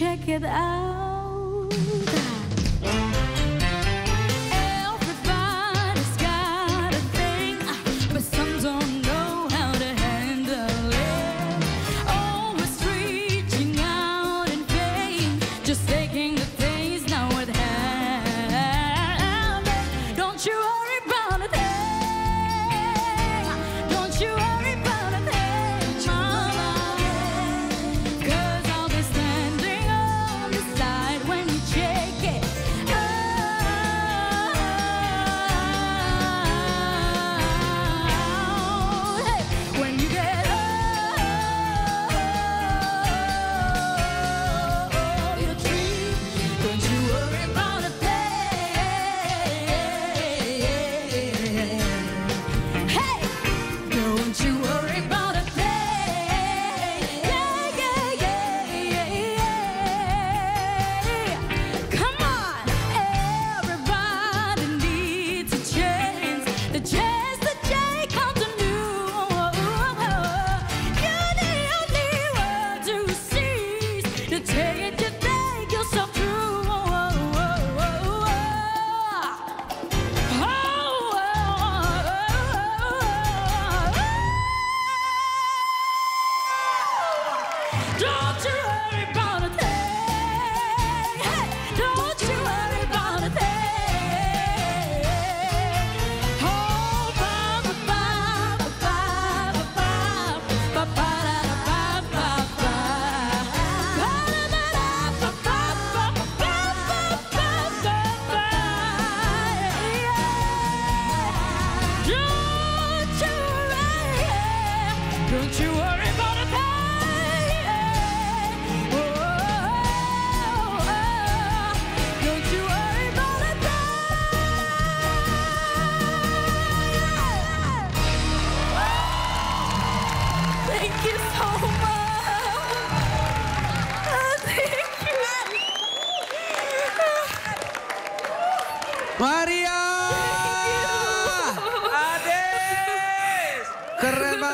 check it out.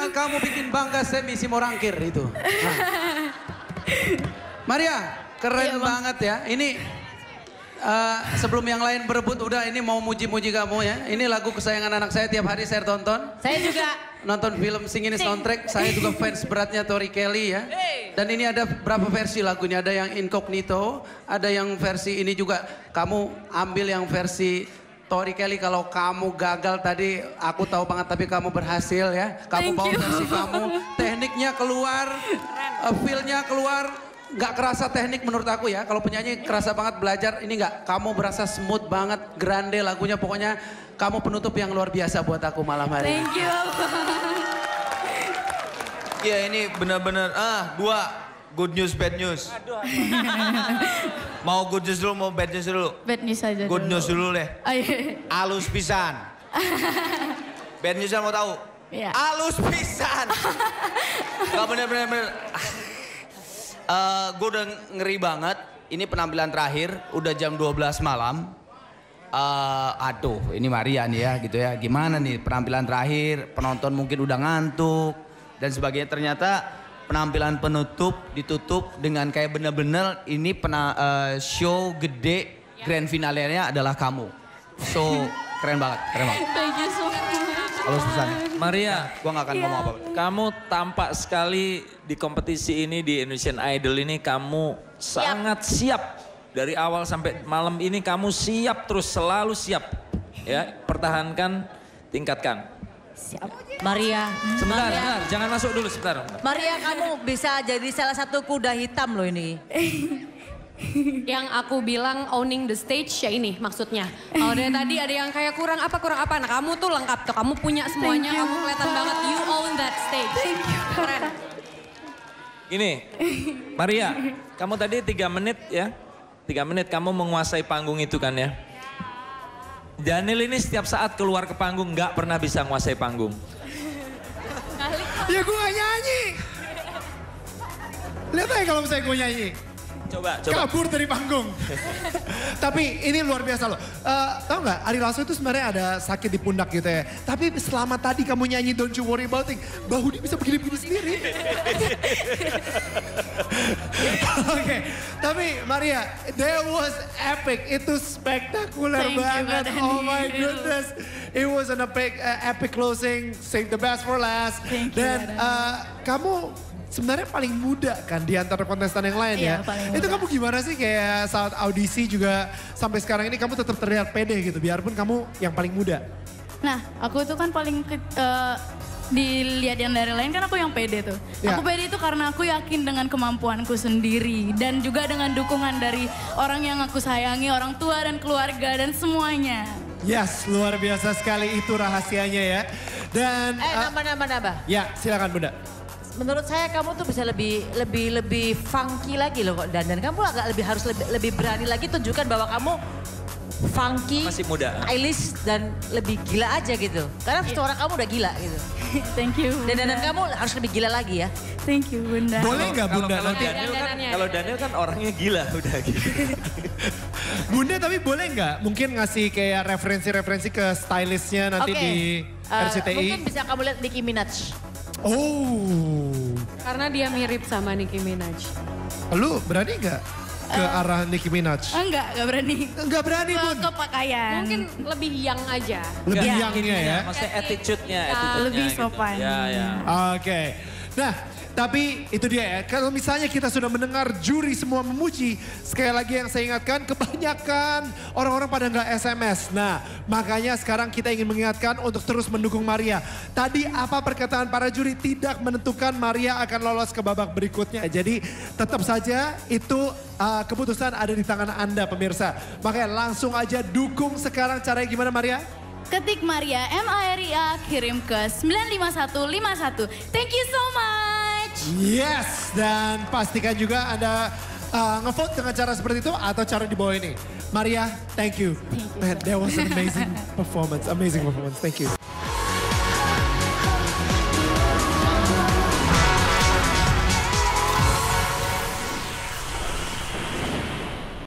Banget kamu bikin bangga semi Simorangkir itu. Nah. Maria, keren banget ya. Ini eh, sebelum yang lain berebut udah ini mau muji-muji kamu ya. Ini lagu kesayangan anak saya tiap hari saya tonton. Saya juga. Nonton film Sing ini soundtrack, saya juga fans beratnya Tori Kelly ya. Dan ini ada berapa versi lagunya? Ada yang incognito, ada yang versi ini juga. Kamu ambil yang versi Tori Kelly kalau kamu gagal tadi aku tahu banget tapi kamu berhasil ya. Kamu Thank bawa you. versi kamu, tekniknya keluar, uh, feel-nya keluar. Gak kerasa teknik menurut aku ya. Kalau penyanyi kerasa banget belajar. Ini gak, kamu berasa smooth banget, grande lagunya. Pokoknya kamu penutup yang luar biasa buat aku malam hari ini. Thank you. Iya ini benar-benar ah dua good news bad news. mau good news dulu mau bad news dulu. Bad news aja Good dulu. news dulu deh. Oh, iya. Alus pisan. bad news mau tahu? Iya. Alus pisan. Gak bener-bener bener. Eh gue udah ngeri banget. Ini penampilan terakhir, udah jam 12 malam. Eh aduh, ini Maria nih ya gitu ya. Gimana nih penampilan terakhir, penonton mungkin udah ngantuk dan sebagainya. Ternyata penampilan penutup ditutup dengan kayak bener-bener ini pena, eh, show gede grand finalenya adalah kamu. So keren banget, keren banget. Thank you so much. Alus pisan. Maria, Gua gak akan ngomong apa-apa. kamu tampak sekali di kompetisi ini di Indonesian Idol ini kamu sangat siap dari awal sampai malam ini kamu siap terus selalu siap ya pertahankan tingkatkan Siap. Maria. sebentar Maria, sebentar jangan masuk dulu sebentar Maria kamu bisa jadi salah satu kuda hitam loh ini. Yang aku bilang owning the stage ya ini maksudnya. Kalau dari tadi ada yang kayak kurang apa kurang apa. Nah kamu tuh lengkap tuh. Kamu punya semuanya. Thank you. Kamu kelihatan banget. You own that stage. Thank you. Keren. Ini, Maria, kamu tadi tiga menit ya, tiga menit kamu menguasai panggung itu kan ya. Daniel ini setiap saat keluar ke panggung nggak pernah bisa menguasai panggung. Ya gue nyanyi. Lihat aja kalau misalnya gue nyanyi. Coba, coba. kabur dari panggung. Tapi ini luar biasa loh. Eh, tahu nggak Ari Lasso itu sebenarnya ada sakit di pundak gitu ya. Tapi selama tadi kamu nyanyi Don't You Worry About It, bahu dia bisa begini-begini sendiri. Oke, tapi Maria, that was epic. Itu spektakuler Thank banget. Oh my goodness. It was an epic, uh, epic closing. Save the best for last. Thank you, Dan uh, kamu sebenarnya paling muda kan di antara kontestan yang lain Iya, ya. Itu kamu gimana sih kayak saat audisi juga sampai sekarang ini kamu tetap terlihat pede gitu biarpun kamu yang paling muda. Nah, aku tuh kan paling ke, eh, dilihat yang dari lain kan aku yang pede tuh. Ya. Aku pede itu karena aku yakin dengan kemampuanku sendiri dan juga dengan dukungan dari orang yang aku sayangi, orang tua dan keluarga dan semuanya. Yes, luar biasa sekali itu rahasianya ya. Dan Eh, uh, nambah, nambah, nambah. ya silakan Bunda. Menurut saya kamu tuh bisa lebih lebih lebih funky lagi loh kok dan dan kamu agak lebih harus lebih, lebih berani lagi tunjukkan bahwa kamu funky, Masih muda. stylish dan lebih gila aja gitu. Karena suara kamu udah gila gitu. Thank you. Dan Bunda. dan kamu harus lebih gila lagi ya. Thank you, Bunda. Boleh nggak Kalau- Bunda kalau nanti? Daniel kan, kalau Daniel kan orangnya gila udah gitu. Bunda tapi boleh nggak mungkin ngasih kayak referensi-referensi ke stylistnya nanti Oke. di Eh, RCTI? mungkin bisa kamu lihat Nicki Minaj. Oh, Karena dia mirip sama Nicki Minaj. lu berani nggak ke arah Nicki Minaj? Enggak, enggak berani. Enggak berani Ke, Bun. ke pakaian. Mungkin lebih young aja. Lebih Ya. yangnya ya. Maksudnya attitude-nya, attitude-nya lebih gitu. sopan. Ya, ya. Oke. Nah, tapi itu dia ya. Kalau misalnya kita sudah mendengar juri semua memuji, sekali lagi yang saya ingatkan, kebanyakan orang-orang pada nggak SMS. Nah, makanya sekarang kita ingin mengingatkan untuk terus mendukung Maria. Tadi apa perkataan para juri tidak menentukan Maria akan lolos ke babak berikutnya. Jadi tetap saja itu uh, keputusan ada di tangan Anda pemirsa. Makanya langsung aja dukung sekarang caranya gimana Maria? Ketik Maria M-A-R-I-A kirim ke 95151. Thank you so much. Yes, dan pastikan juga Anda uh, ngevote dengan cara seperti itu atau cara di bawah ini. Maria, thank you. Man, that was an amazing performance, amazing performance. Thank you.